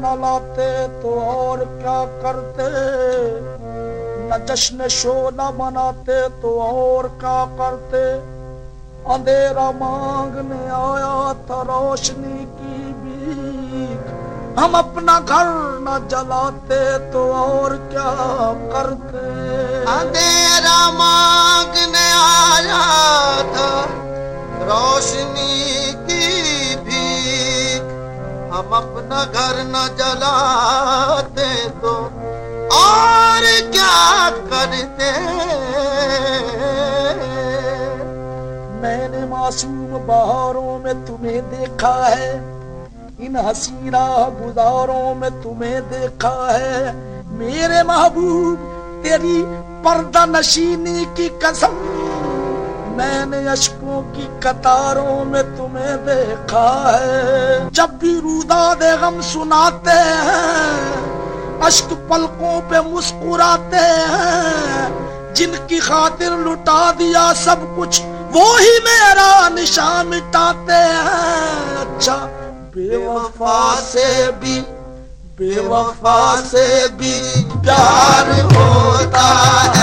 نہ لاتے تو اور کیا کرتے؟ نہ جشن شو نہ مناتے تو اور کیا کرتے؟ اندھیرا مانگنے آیا تھا روشنی کی بھی ہم اپنا گھر نہ جلاتے تو اور کیا کرتے؟ اندھیرا مانگنے آیا ہم اپنا گھر نہ جلاتے تو اور کیا کرتے؟ میں نے معصوم بہاروں میں تمہیں دیکھا ہے، ان حسینہ گزاروں میں تمہیں دیکھا ہے۔ میرے محبوب، تیری پردہ نشینی کی قسم۔ میں نے اشکوں کی قطاروں میں تمہیں دیکھا ہے۔ جب بھی رودا دے غم سناتے ہیں اشک پلکوں پہ مسکراتے ہیں۔ جن کی خاطر لٹا دیا سب کچھ وہی میرا نشان مٹاتے ہیں۔ اچھا بے وفا سے بھی، بے وفا سے بھی پیار ہوتا ہے۔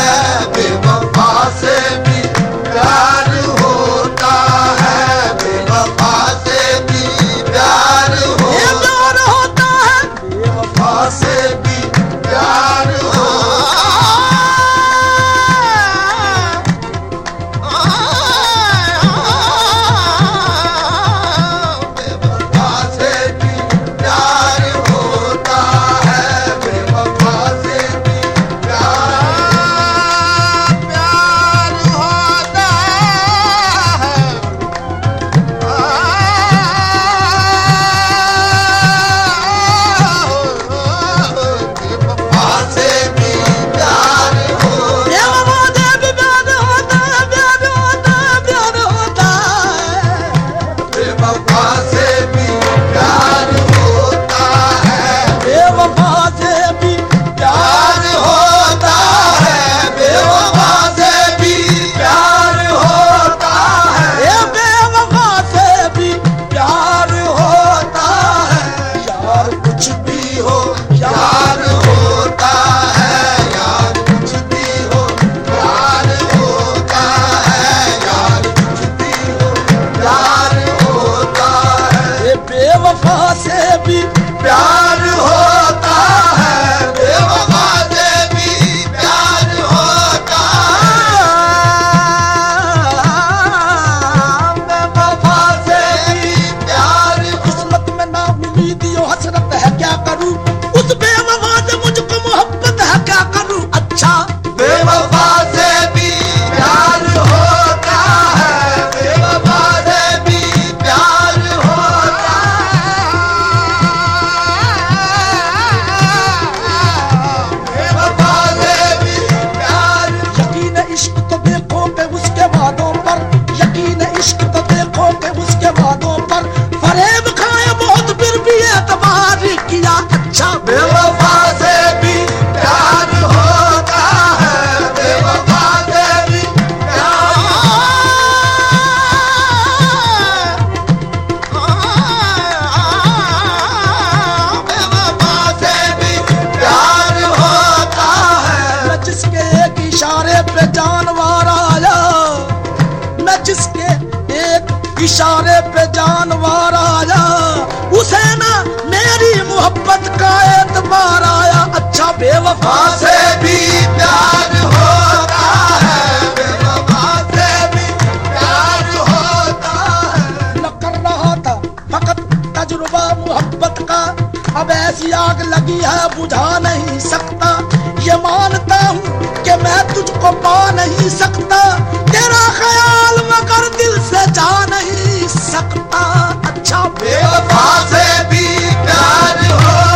محبت کا اعتبار آیا اچھا بے وفا سے بھی پیار ہوتا ہے بے وفا سے بھی پیار ہوتا ہے۔ نہ کر رہا تھا فقط تجربہ محبت کا۔ اب ایسی آگ لگی ہے، بجھا نہیں سکتا۔ یہ مانتا ہوں کہ میں تجھ کو پا نہیں سکتا۔ تیرا خیال مگر دل سے جا نہیں سکتا۔ اچھا بے وفا سے بھی پیار ہوتا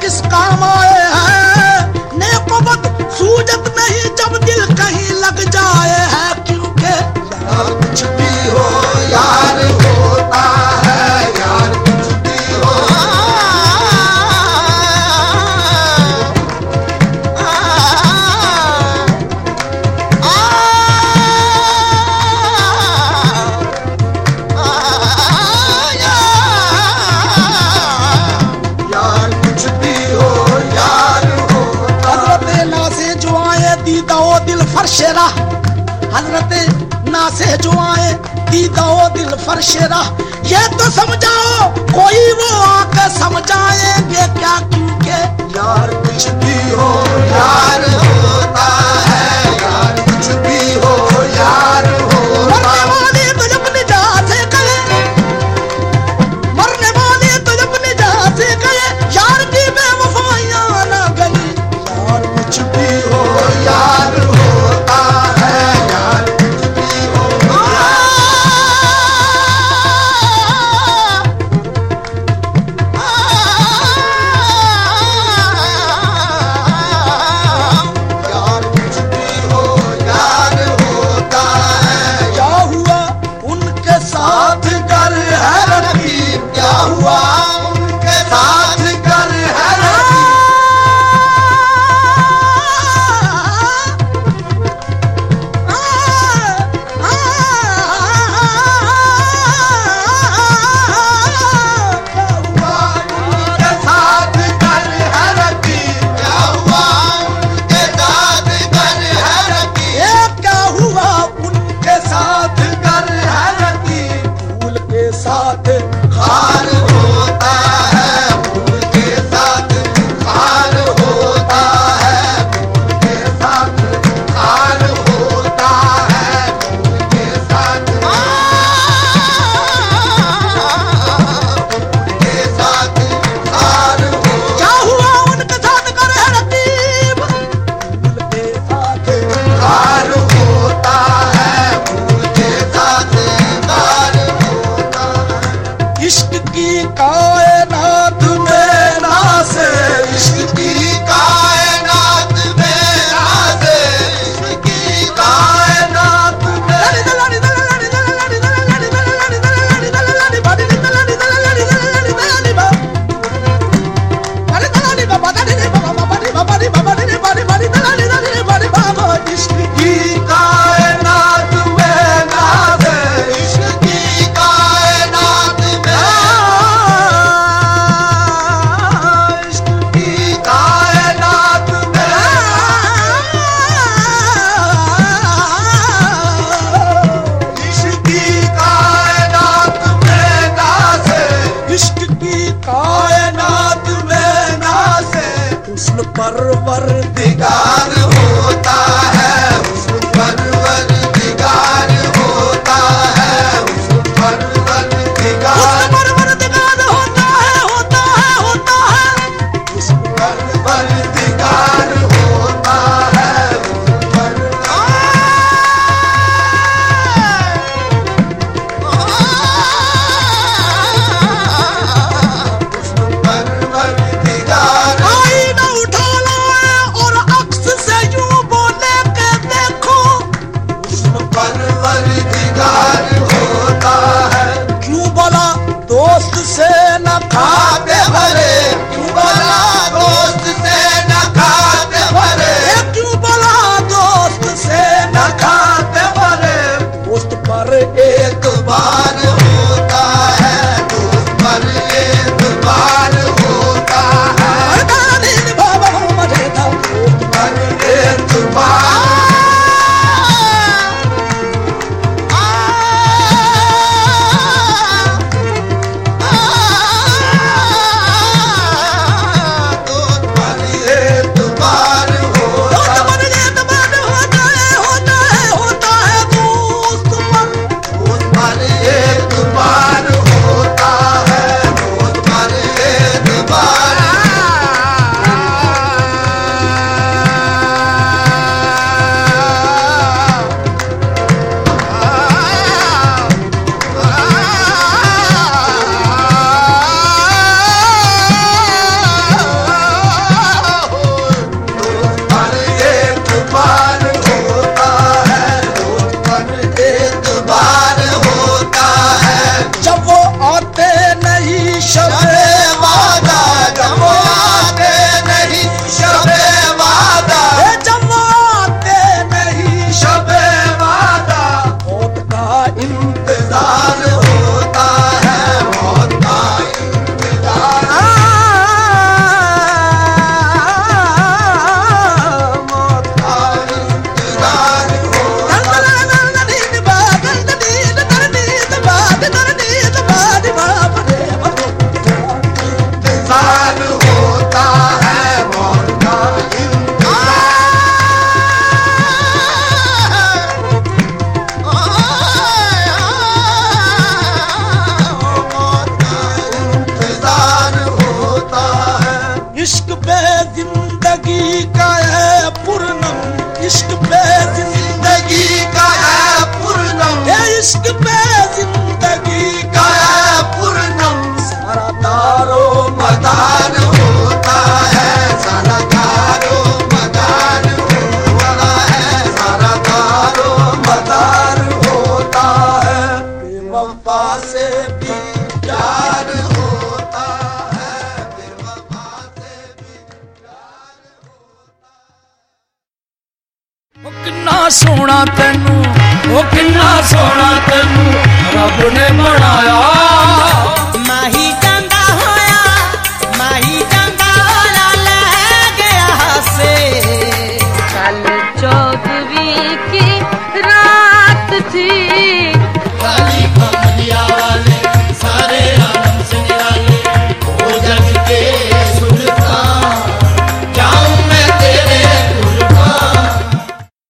kiska فرشرا حضرت نہ سے جوائیں دیدہ و دل فرشرا یہ تو سمجھاؤ، کوئی وہ آ کے سمجھائیں گے کیا کیونکہ یار کچھ بھی ہو، یار ہوتا Shikar pele